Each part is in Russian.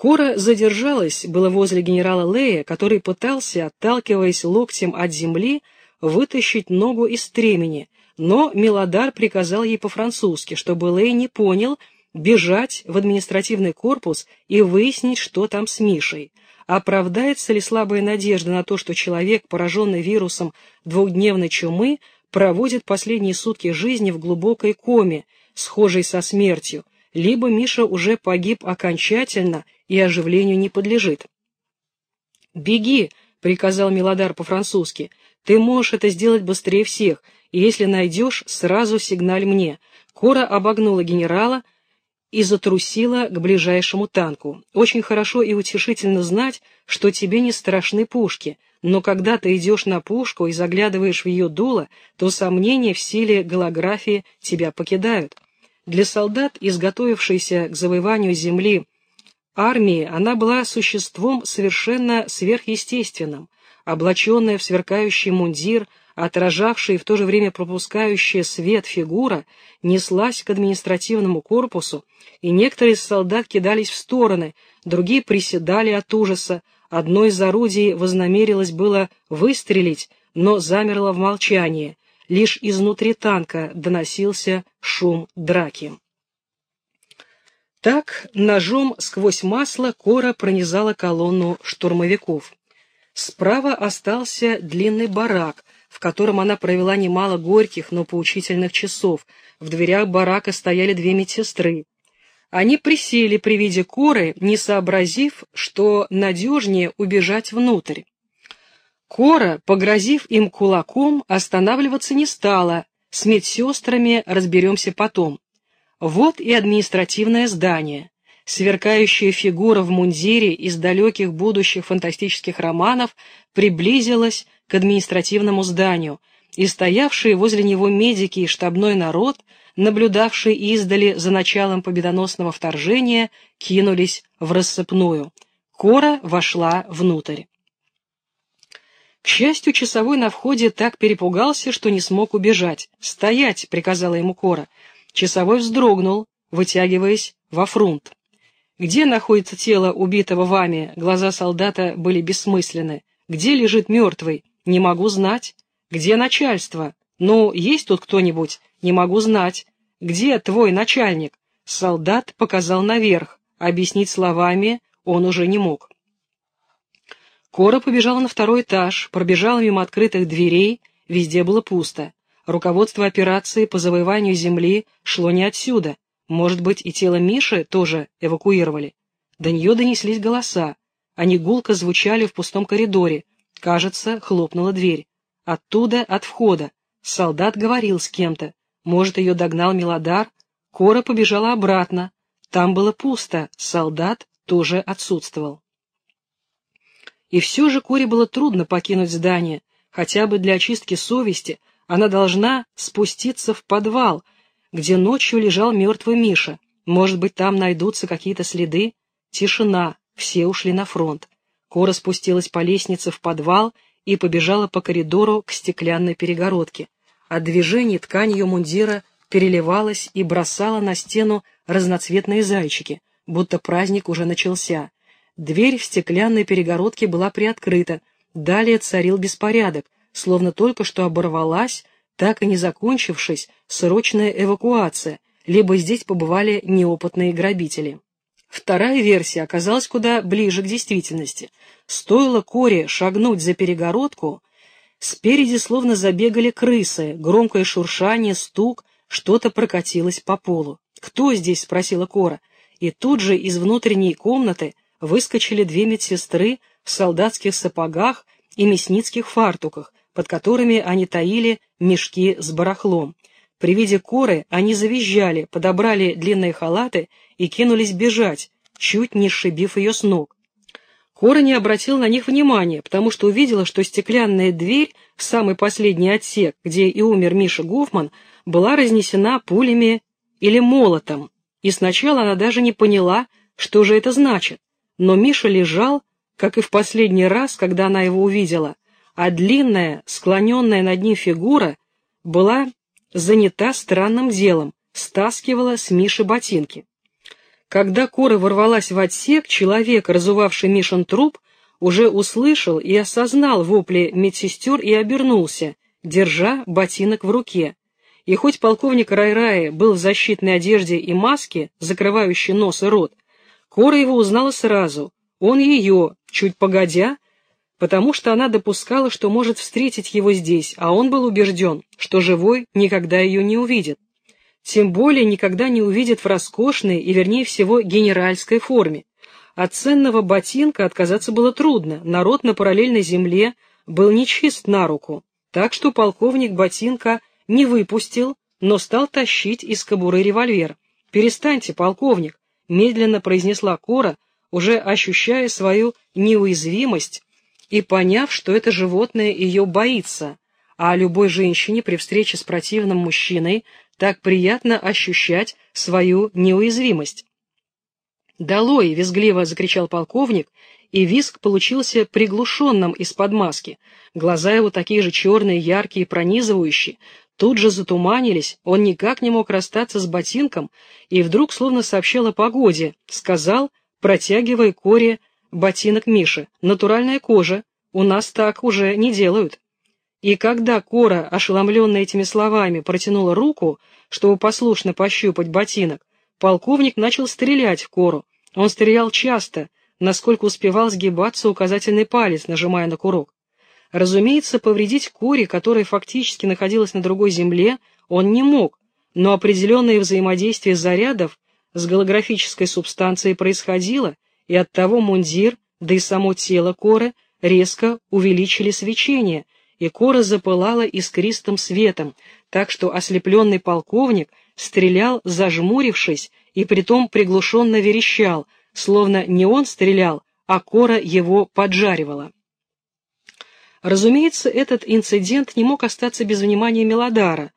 Кора задержалась было возле генерала Лея, который пытался, отталкиваясь локтем от земли, вытащить ногу из стремени, но Мелодар приказал ей по-французски, чтобы Лей не понял, бежать в административный корпус и выяснить, что там с Мишей. Оправдается ли слабая надежда на то, что человек, пораженный вирусом двухдневной чумы, проводит последние сутки жизни в глубокой коме, схожей со смертью, либо Миша уже погиб окончательно и оживлению не подлежит. «Беги!» — приказал Милодар по-французски. «Ты можешь это сделать быстрее всех, и если найдешь, сразу сигналь мне». Кора обогнула генерала и затрусила к ближайшему танку. Очень хорошо и утешительно знать, что тебе не страшны пушки, но когда ты идешь на пушку и заглядываешь в ее дуло, то сомнения в силе голографии тебя покидают. Для солдат, изготовившейся к завоеванию земли армии, она была существом совершенно сверхъестественным, облаченная в сверкающий мундир, отражавшая и в то же время пропускающая свет фигура, неслась к административному корпусу, и некоторые из солдат кидались в стороны, другие приседали от ужаса, одно из орудий вознамерилось было выстрелить, но замерло в молчании, лишь изнутри танка доносился шум драки. Так ножом сквозь масло Кора пронизала колонну штурмовиков. Справа остался длинный барак, в котором она провела немало горьких, но поучительных часов. В дверях барака стояли две медсестры. Они присели при виде Коры, не сообразив, что надежнее убежать внутрь. Кора, погрозив им кулаком, останавливаться не стала, с медсестрами разберемся потом. Вот и административное здание. Сверкающая фигура в мундире из далеких будущих фантастических романов приблизилась к административному зданию, и стоявшие возле него медики и штабной народ, наблюдавший издали за началом победоносного вторжения, кинулись в рассыпную. Кора вошла внутрь. К счастью, часовой на входе так перепугался, что не смог убежать. «Стоять!» — приказала ему Кора. Часовой вздрогнул, вытягиваясь во фрунт. «Где находится тело убитого вами?» Глаза солдата были бессмысленны. «Где лежит мертвый?» «Не могу знать». «Где начальство?» «Ну, есть тут кто-нибудь?» «Не могу знать». «Где твой начальник?» Солдат показал наверх. Объяснить словами он уже не мог. Кора побежала на второй этаж, пробежала мимо открытых дверей, везде было пусто. Руководство операции по завоеванию земли шло не отсюда. Может быть, и тело Миши тоже эвакуировали. До нее донеслись голоса. Они гулко звучали в пустом коридоре. Кажется, хлопнула дверь. Оттуда, от входа. Солдат говорил с кем-то. Может, ее догнал Милодар? Кора побежала обратно. Там было пусто, солдат тоже отсутствовал. И все же Коре было трудно покинуть здание, хотя бы для очистки совести она должна спуститься в подвал, где ночью лежал мертвый Миша. Может быть, там найдутся какие-то следы? Тишина, все ушли на фронт. Кора спустилась по лестнице в подвал и побежала по коридору к стеклянной перегородке. От движений ткань ее мундира переливалась и бросала на стену разноцветные зайчики, будто праздник уже начался. Дверь в стеклянной перегородке была приоткрыта, далее царил беспорядок, словно только что оборвалась, так и не закончившись, срочная эвакуация, либо здесь побывали неопытные грабители. Вторая версия оказалась куда ближе к действительности. Стоило Коре шагнуть за перегородку, спереди словно забегали крысы, громкое шуршание, стук, что-то прокатилось по полу. «Кто здесь?» — спросила Кора. И тут же из внутренней комнаты выскочили две медсестры в солдатских сапогах и мясницких фартуках, под которыми они таили мешки с барахлом. При виде коры они завизжали, подобрали длинные халаты и кинулись бежать, чуть не сшибив ее с ног. Кора не обратил на них внимания, потому что увидела, что стеклянная дверь в самый последний отсек, где и умер Миша Гофман, была разнесена пулями или молотом, и сначала она даже не поняла, что же это значит но Миша лежал, как и в последний раз, когда она его увидела, а длинная, склоненная над ним фигура была занята странным делом, стаскивала с Миши ботинки. Когда Кора ворвалась в отсек, человек, разувавший Мишин труп, уже услышал и осознал вопли медсестер и обернулся, держа ботинок в руке. И хоть полковник Райрая был в защитной одежде и маске, закрывающей нос и рот, Кора его узнала сразу. Он ее, чуть погодя, потому что она допускала, что может встретить его здесь, а он был убежден, что живой никогда ее не увидит тем более никогда не увидит в роскошной и, вернее всего, генеральской форме. От ценного ботинка отказаться было трудно, народ на параллельной земле был нечист на руку, так что полковник ботинка не выпустил, но стал тащить из кобуры револьвер. «Перестаньте, полковник», — медленно произнесла Кора, уже ощущая свою неуязвимость и поняв, что это животное ее боится, а любой женщине при встрече с противным мужчиной так приятно ощущать свою неуязвимость. «Долой!» — визгливо закричал полковник, и визг получился приглушенным из-под маски. Глаза его такие же черные, яркие, пронизывающие, тут же затуманились, он никак не мог расстаться с ботинком, и вдруг словно сообщил о погоде, сказал, протягивая Коре ботинок Миши, «Натуральная кожа, у нас так уже не делают». И когда Кора, ошеломленная этими словами, протянула руку, чтобы послушно пощупать ботинок, полковник начал стрелять в Кору. Он стрелял часто, насколько успевал сгибаться указательный палец, нажимая на курок. Разумеется, повредить Коре, которая фактически находилась на другой земле, он не мог, но определенное взаимодействие зарядов с голографической субстанцией происходило, и оттого мундир, да и само тело Коры резко увеличили свечение – и кора запылала искристым светом, так что ослепленный полковник стрелял, зажмурившись, и притом приглушенно верещал, словно не он стрелял, а кора его поджаривала. Разумеется, этот инцидент не мог остаться без внимания Мелодара,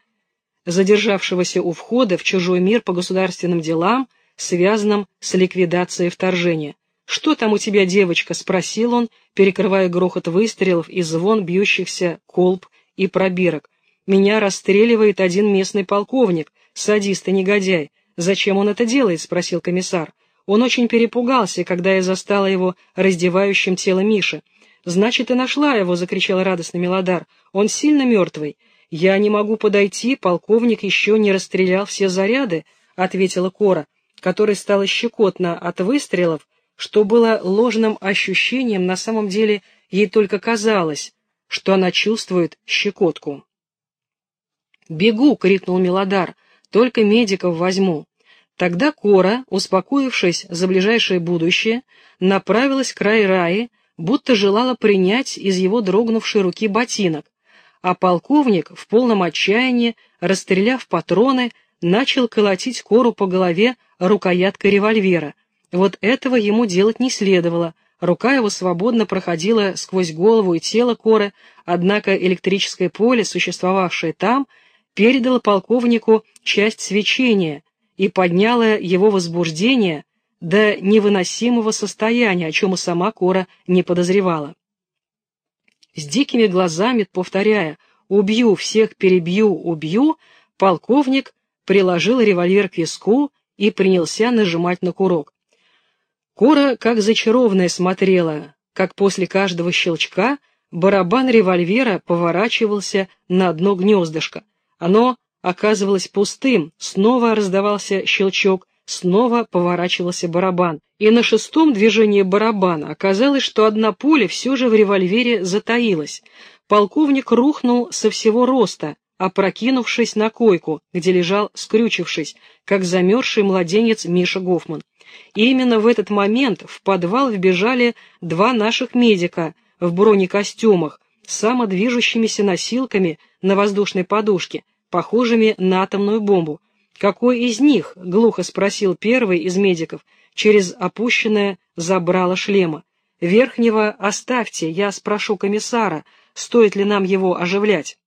задержавшегося у входа в чужой мир по государственным делам, связанным с ликвидацией вторжения. «Что там у тебя, девочка?» — спросил он, перекрывая грохот выстрелов и звон бьющихся колб и пробирок. «Меня расстреливает один местный полковник, садист и негодяй. Зачем он это делает?» — спросил комиссар. Он очень перепугался, когда я застала его раздевающим тело Миши. «Значит, ты нашла его!» — закричал радостно Мелодар. «Он сильно мертвый». «Я не могу подойти, полковник еще не расстрелял все заряды», — ответила Кора, которой стало щекотно от выстрелов, что было ложным ощущением, на самом деле ей только казалось, что она чувствует щекотку. «Бегу!» — крикнул Мелодар. «Только медиков возьму». Тогда Кора, успокоившись за ближайшее будущее, направилась к Рай-Раи, будто желала принять из его дрогнувшей руки ботинок, а полковник, в полном отчаянии, расстреляв патроны, начал колотить Кору по голове рукояткой револьвера, вот этого ему делать не следовало. Рука его свободно проходила сквозь голову и тело Коры, однако электрическое поле, существовавшее там, передало полковнику часть свечения и подняло его возбуждение до невыносимого состояния, о чем и сама Кора не подозревала. С дикими глазами, повторяя «убью, всех перебью, убью», полковник приложил револьвер к виску и принялся нажимать на курок. Кора, как зачарованная, смотрела, как после каждого щелчка барабан револьвера поворачивался на одно гнездышко. Оно оказывалось пустым, снова раздавался щелчок, снова поворачивался барабан. И на шестом движении барабана оказалось, что одна пуля все же в револьвере затаилась. Полковник рухнул со всего роста, опрокинувшись на койку, где лежал, скрючившись, как замерзший младенец Миша Гофман. И именно в этот момент в подвал вбежали два наших медика в бронекостюмах с самодвижущимися носилками на воздушной подушке, похожими на атомную бомбу. «Какой из них?» — глухо спросил первый из медиков через опущенное забрало шлема. «Верхнего оставьте, я спрошу комиссара, стоит ли нам его оживлять».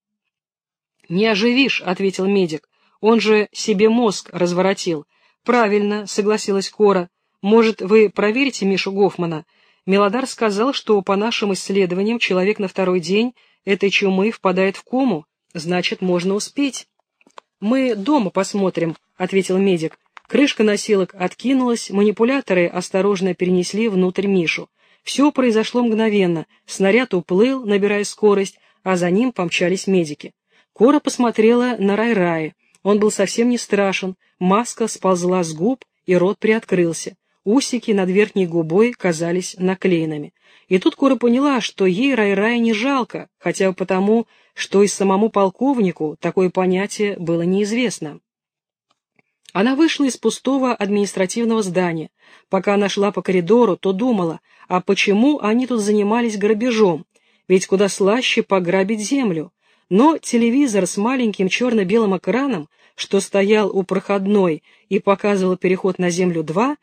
«Не оживишь», — ответил медик, — «он же себе мозг разворотил». «Правильно», — согласилась Кора. «Может, вы проверите Мишу Гофмана?» Мелодар сказал, что по нашим исследованиям человек на второй день этой чумы впадает в кому. Значит, можно успеть. «Мы дома посмотрим», — ответил медик. Крышка носилок откинулась, манипуляторы осторожно перенесли внутрь Мишу. Все произошло мгновенно. Снаряд уплыл, набирая скорость, а за ним помчались медики. Кора посмотрела на Рай-Рая. Он был совсем не страшен, маска сползла с губ, и рот приоткрылся. Усики над верхней губой казались наклеенными. И тут Кора поняла, что ей Рай-Рая не жалко, хотя потому, что и самому полковнику такое понятие было неизвестно. Она вышла из пустого административного здания. Пока она шла по коридору, то думала, а почему они тут занимались грабежом? Ведь куда слаще пограбить землю. Но телевизор с маленьким черно-белым экраном, что стоял у проходной и показывал переход на Землю-2,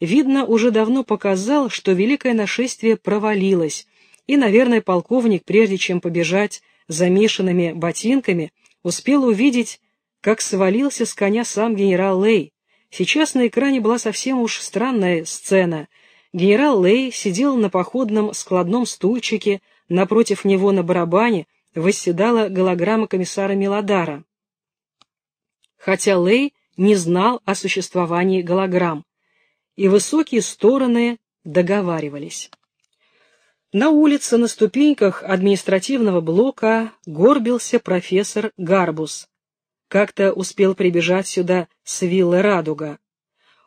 видно, уже давно показал, что великое нашествие провалилось, и, наверное, полковник, прежде чем побежать замешанными ботинками, успел увидеть как свалился с коня сам генерал Лей. Сейчас на экране была совсем уж странная сцена. Генерал Лей сидел на походном складном стульчике, напротив него на барабане восседала голограмма комиссара Милодара. Хотя Лей не знал о существовании голограмм, и высокие стороны договаривались. На улице на ступеньках административного блока горбился профессор Гарбус, как-то успел прибежать сюда с виллы «Радуга».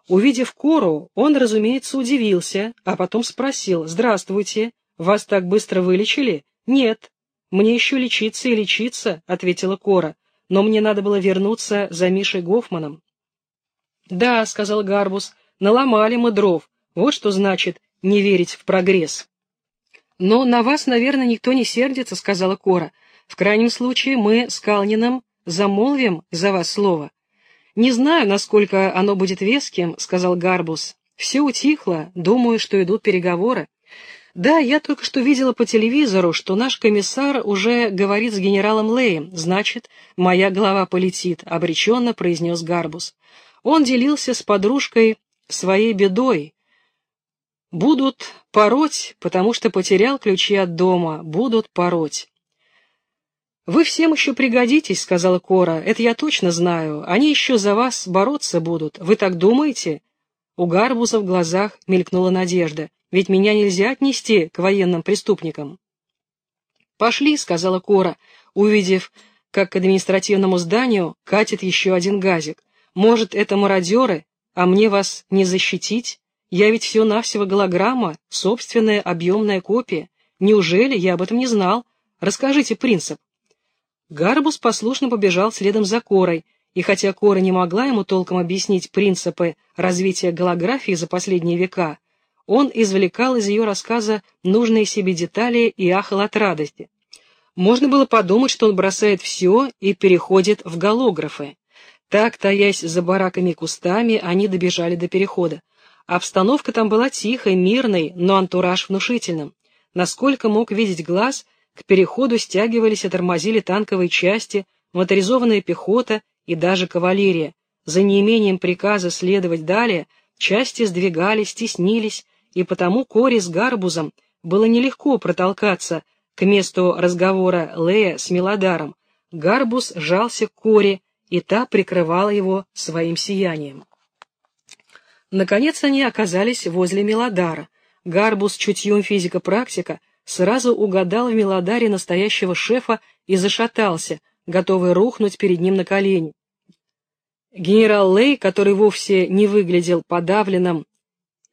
Увидев Кору, он, разумеется, удивился, а потом спросил, «Здравствуйте, вас так быстро вылечили?» «Нет, мне еще лечиться и лечиться», — ответила Кора, «но мне надо было вернуться за Мишей Гофманом». «Да», — сказал Гарбус, — «наломали мы дров, вот что значит не верить в прогресс». «Но на вас, наверное, никто не сердится», — сказала Кора. «В крайнем случае мы с Калниным замолвим за вас слово. Не знаю, насколько оно будет веским, сказал Гарбус. Все утихло, думаю, что идут переговоры. Да, я только что видела по телевизору, что наш комиссар уже говорит с генералом Леем. Значит, моя голова полетит, обреченно произнес Гарбус. Он делился с подружкой своей бедой. Будут пороть, потому что потерял ключи от дома, будут пороть. «Вы всем еще пригодитесь», — сказала Кора. «Это я точно знаю. Они еще за вас бороться будут. Вы так думаете?» У Гарбуза в глазах мелькнула надежда. «Ведь меня нельзя отнести к военным преступникам». «Пошли», — сказала Кора, увидев, как к административному зданию катит еще один газик. «Может, это мародеры, а мне вас не защитить? Я ведь всего-навсего голограмма, собственная объемная копия. Неужели я об этом не знал? Расскажите принцип». Гарбус послушно побежал следом за Корой, и хотя Кора не могла ему толком объяснить принципы развития голографии за последние века, он извлекал из ее рассказа нужные себе детали и ахал от радости. Можно было подумать, что он бросает все и переходит в голографы. Так, таясь за бараками и кустами, они добежали до перехода. Обстановка там была тихой, мирной, но антураж внушительным. Насколько мог видеть глаз, к переходу стягивались и тормозили танковые части, моторизованная пехота и даже кавалерия. За неимением приказа следовать далее, части сдвигались, теснились, и потому Кори с Гарбузом было нелегко протолкаться к месту разговора Лея с Мелодаром. Гарбуз жался к Коре, и та прикрывала его своим сиянием. Наконец они оказались возле Мелодара. Гарбус чутьем физика-практика сразу угадал в Мелодаре настоящего шефа и зашатался, готовый рухнуть перед ним на колени. Генерал Лей, который вовсе не выглядел подавленным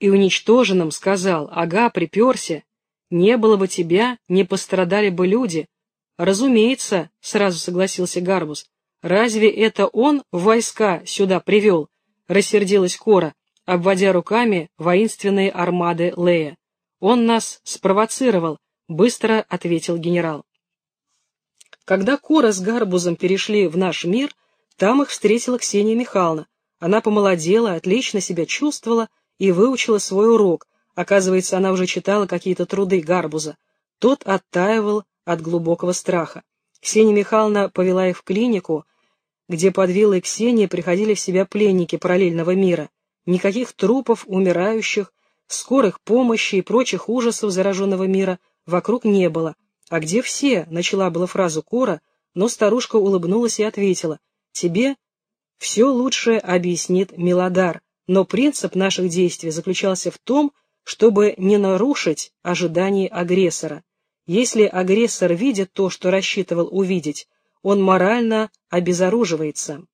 и уничтоженным, сказал, «Ага, приперся, не было бы тебя, не пострадали бы люди». «Разумеется», — сразу согласился Гарбус, «разве это он войска сюда привел?» — рассердилась Кора, обводя руками воинственные армады Лея. «Он нас спровоцировал», — быстро ответил генерал. Когда Кора с Гарбузом перешли в наш мир, там их встретила Ксения Михайловна. Она помолодела, отлично себя чувствовала и выучила свой урок. Оказывается, она уже читала какие-то труды Гарбуза. Тот оттаивал от глубокого страха. Ксения Михайловна повела их в клинику, где под виллой Ксении приходили в себя пленники параллельного мира. Никаких трупов, умирающих, скорых помощи и прочих ужасов зараженного мира вокруг не было. «А где все?» — начала была фразу Кора, но старушка улыбнулась и ответила. «Тебе Все лучше объяснит Милодар, но принцип наших действий заключался в том, чтобы не нарушить ожиданий агрессора. Если агрессор видит то, что рассчитывал увидеть, он морально обезоруживается.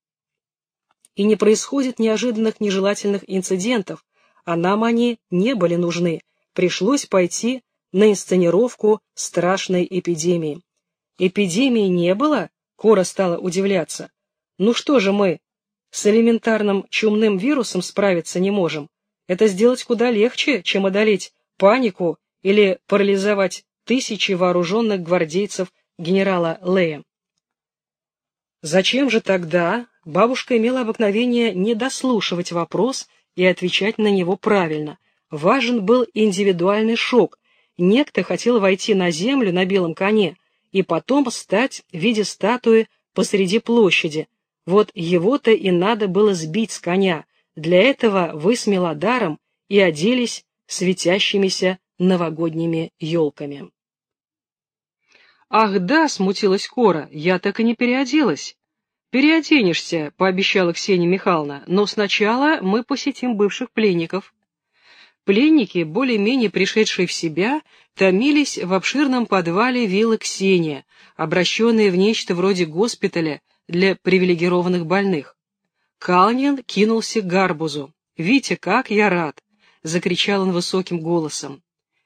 И не происходит неожиданных нежелательных инцидентов, а нам они не были нужны, пришлось пойти на инсценировку страшной эпидемии. Эпидемии не было? Кора стала удивляться. Ну что же мы, с элементарным чумным вирусом справиться не можем? Это сделать куда легче, чем одолеть панику или парализовать тысячи вооруженных гвардейцев генерала Лея. Зачем же тогда бабушка имела обыкновение не дослушивать вопрос и отвечать на него правильно? Важен был индивидуальный шок. Некто хотел войти на землю на белом коне и потом стать в виде статуи посреди площади. Вот его-то и надо было сбить с коня. Для этого вы с Мелодаром и оделись светящимися новогодними елками. «Ах да», — смутилась Кора, — «я так и не переоделась». «Переоденешься», — пообещала Ксения Михайловна, — «но сначала мы посетим бывших пленников». Пленники, более-менее пришедшие в себя, томились в обширном подвале виллы Ксения, обращенные в нечто вроде госпиталя для привилегированных больных. Калнин кинулся к гарбузу. «Витя, как я рад!» — закричал он высоким голосом.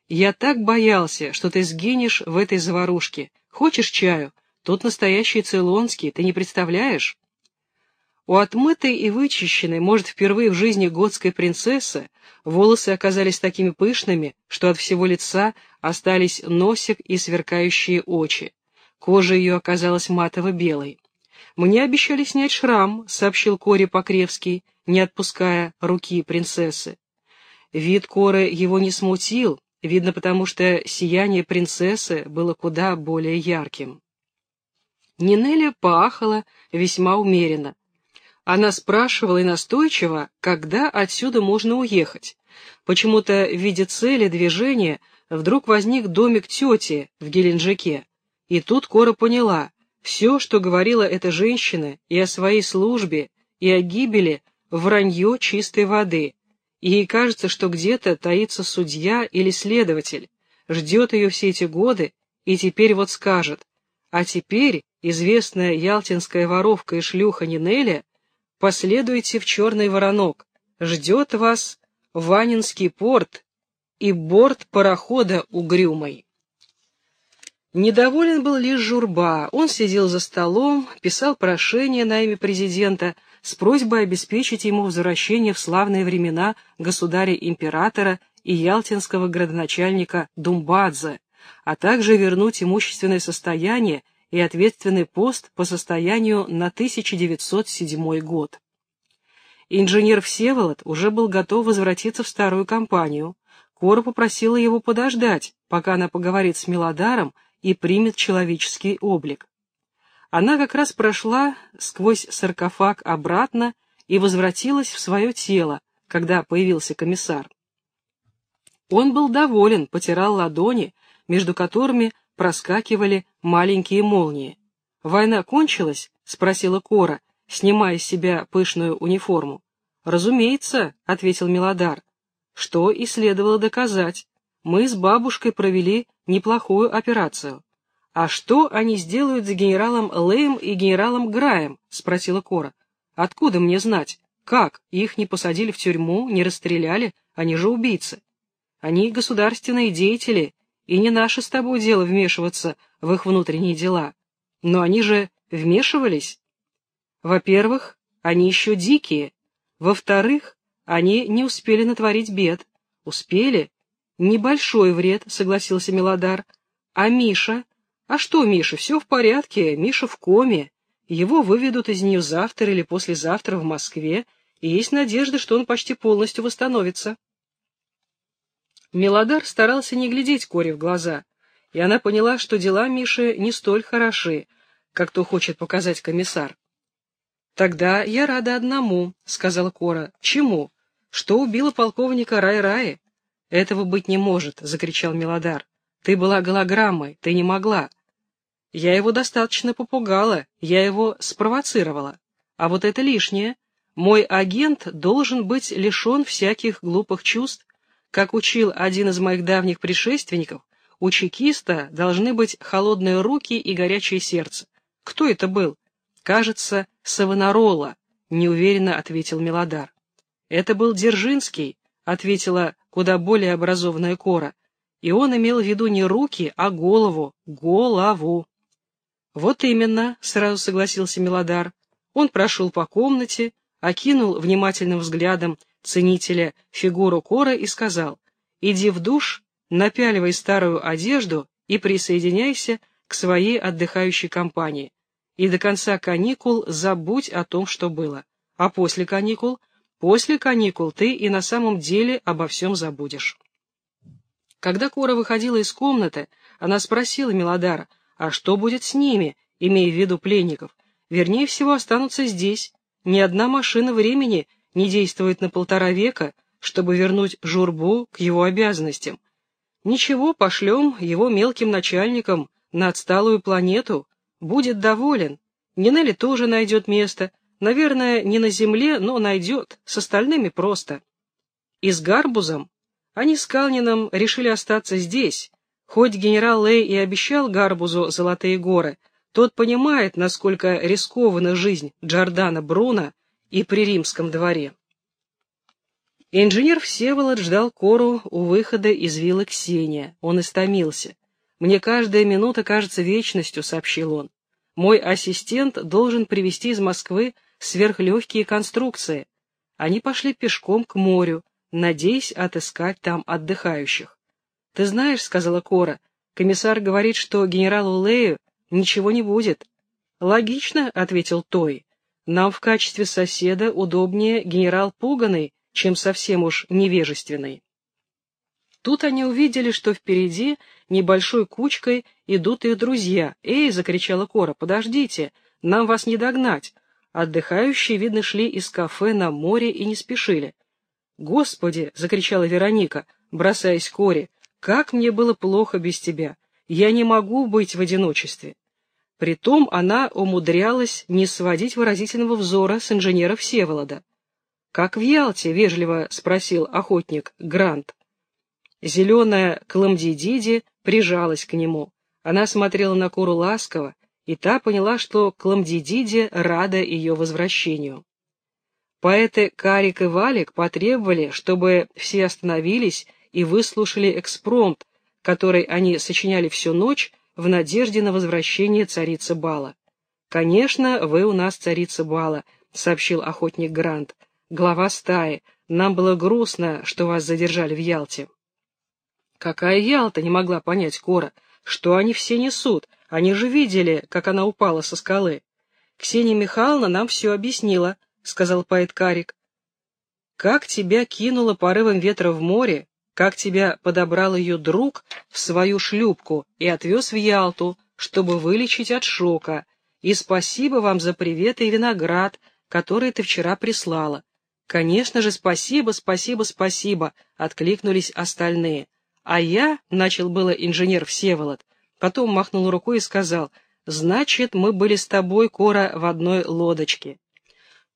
«Я так боялся, что ты сгинешь в этой заварушке. Хочешь чаю? Тут настоящий цейлонский, ты не представляешь?» У отмытой и вычищенной, может, впервые в жизни готской принцессы, волосы оказались такими пышными, что от всего лица остались носик и сверкающие очи. Кожа ее оказалась матово-белой. «Мне обещали снять шрам», — сообщил Кори Покревский, не отпуская руки принцессы. Вид Коры его не смутил, Видно, потому что сияние принцессы было куда более ярким. Нинелли пахала весьма умеренно. Она спрашивала и настойчиво, когда отсюда можно уехать. Почему-то в виде цели движения вдруг возник домик тети в Геленджике. И тут Кора поняла, все, что говорила эта женщина и о своей службе, и о гибели, вранье чистой воды — Ей кажется, что где-то таится судья или следователь, ждет ее все эти годы и теперь вот скажет, а теперь известная ялтинская воровка и шлюха Нинеля, последуйте в черный воронок, ждет вас Ванинский порт и борт парохода угрюмой. Недоволен был лишь Журба, он сидел за столом, писал прошение на имя президента, с просьбой обеспечить ему возвращение в славные времена государя-императора и ялтинского градоначальника Думбадзе, а также вернуть имущественное состояние и ответственный пост по состоянию на 1907 год. Инженер Всеволод уже был готов возвратиться в старую компанию. Кора попросила его подождать, пока она поговорит с Милодаром и примет человеческий облик. Она как раз прошла сквозь саркофаг обратно и возвратилась в свое тело, когда появился комиссар. Он был доволен, потирал ладони, между которыми проскакивали маленькие молнии. «Война кончилась?» — спросила Кора, снимая с себя пышную униформу. «Разумеется», — ответил Милодар, — «что и следовало доказать. Мы с бабушкой провели неплохую операцию. «А что они сделают с генералом Лэем и генералом Граем?» — спросила Кора. «Откуда мне знать? Как? Их не посадили в тюрьму, не расстреляли? Они же убийцы. Они государственные деятели, и не наше с тобой дело вмешиваться в их внутренние дела. Но они же вмешивались. Во-первых, они еще дикие. Во-вторых, они не успели натворить бед. Успели? Небольшой вред, согласился Милодар. А Миша а что, Миша, все в порядке, Миша в коме. Его выведут из нее завтра или послезавтра в Москве, и есть надежда, что он почти полностью восстановится. Мелодар старался не глядеть Коре в глаза, и она поняла, что дела Миши не столь хороши, как то хочет показать комиссар. «Тогда я рада одному», — сказала Кора. «Чему? Что убило полковника Рай-Раи?» «Этого быть не может», — закричал Мелодар. «Ты была голограммой, ты не могла. Я его достаточно попугала, я его спровоцировала. А вот это лишнее. Мой агент должен быть лишен всяких глупых чувств. Как учил один из моих давних предшественников, у чекиста должны быть холодные руки и горячее сердце. Кто это был? Кажется, Савонарола, неуверенно ответил Мелодар. Это был Дзержинский, ответила куда более образованная Кора, и он имел в виду не руки, а голову, голову. Вот именно, сразу согласился Мелодар. Он прошел по комнате, окинул внимательным взглядом ценителя фигуру Кора и сказал, «Иди в душ, напяливай старую одежду и присоединяйся к своей отдыхающей компании. И до конца каникул забудь о том, что было. А после каникул, после каникул ты и на самом деле обо всем забудешь». Когда Кора выходила из комнаты, она спросила Мелодара, а что будет с ними, имея в виду пленников? Вернее всего, останутся здесь. Ни одна машина времени не действует на полтора века, чтобы вернуть Журбу к его обязанностям. Ничего, пошлем его мелким начальникам на отсталую планету. Будет доволен. Нинелли тоже найдет место. Наверное, не на земле, но найдет. С остальными просто. И с Гарбузом они с Калнином решили остаться здесь. Хоть генерал Лей и обещал Гарбузу золотые горы, тот понимает, насколько рискована жизнь Джордана Бруна и при римском дворе. Инженер Всеволод ждал Кору у выхода из виллы Ксения. Он истомился. «Мне каждая минута кажется вечностью», — сообщил он. «Мой ассистент должен привезти из Москвы сверхлегкие конструкции». Они пошли пешком к морю, надеясь отыскать там отдыхающих. «Ты знаешь», — сказала Кора, — «комиссар говорит, что генералу Лею ничего не будет». «Логично», — ответил Той. «Нам в качестве соседа удобнее генерал Пуганый, чем совсем уж невежественный». Тут они увидели, что впереди небольшой кучкой идут их друзья. «Эй!» — закричала Кора, «подождите, нам вас не догнать». Отдыхающие, видно, шли из кафе на море и не спешили. «Господи!» — закричала Вероника, бросаясь к Коре. «Как мне было плохо без тебя! Я не могу быть в одиночестве!» Притом она умудрялась не сводить выразительного взора с инженера Всеволода. «Как в Ялте?» — вежливо спросил охотник Грант. Зеленая Кламдидиди прижалась к нему. Она смотрела на Кору ласково, и та поняла, что Кламдидиди рада ее возвращению. Поэты Карик и Валик потребовали, чтобы все остановились и выслушали экспромт, который они сочиняли всю ночь в надежде на возвращение царицы Бала. «Конечно, вы у нас царица Бала», — сообщил охотник Грант. «Глава стаи. Нам было грустно, что вас задержали в Ялте». «Какая Ялта?» — не могла понять Кора. «Что они все несут? Они же видели, как она упала со скалы. Ксения Михайловна нам все объяснила», — сказал поэт Карик. «Как тебя кинуло порывом ветра в море, как тебя подобрал ее друг в свою шлюпку и отвез в Ялту, чтобы вылечить от шока, и спасибо вам за привет и виноград, который ты вчера прислала. Конечно же, спасибо, спасибо, спасибо, откликнулись остальные. А я, — начал было инженер Всеволод, потом махнул рукой и сказал, значит, мы были с тобой, Кора, в одной лодочке.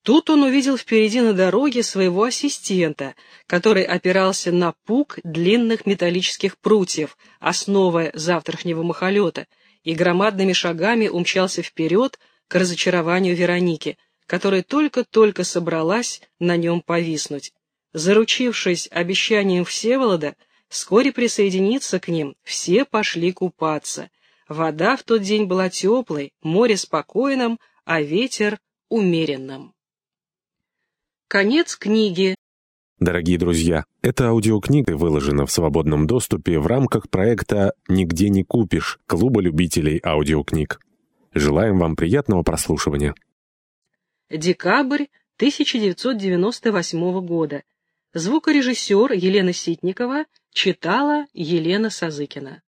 Тут он увидел впереди на дороге своего ассистента, который опирался на пук длинных металлических прутьев, основы завтрашнего махолета, и громадными шагами умчался вперед к разочарованию Вероники, которая только-только собралась на нем повиснуть. Заручившись обещанием Всеволода, вскоре присоединиться к ним, все пошли купаться. Вода в тот день была теплой, море спокойным, а ветер умеренным. Конец книги. Дорогие друзья, эта аудиокнига выложена в свободном доступе в рамках проекта «Нигде не купишь» Клуба любителей аудиокниг. Желаем вам приятного прослушивания. Декабрь 1998 года. Звукорежиссер Елена Ситникова читала Елена Сазыкина.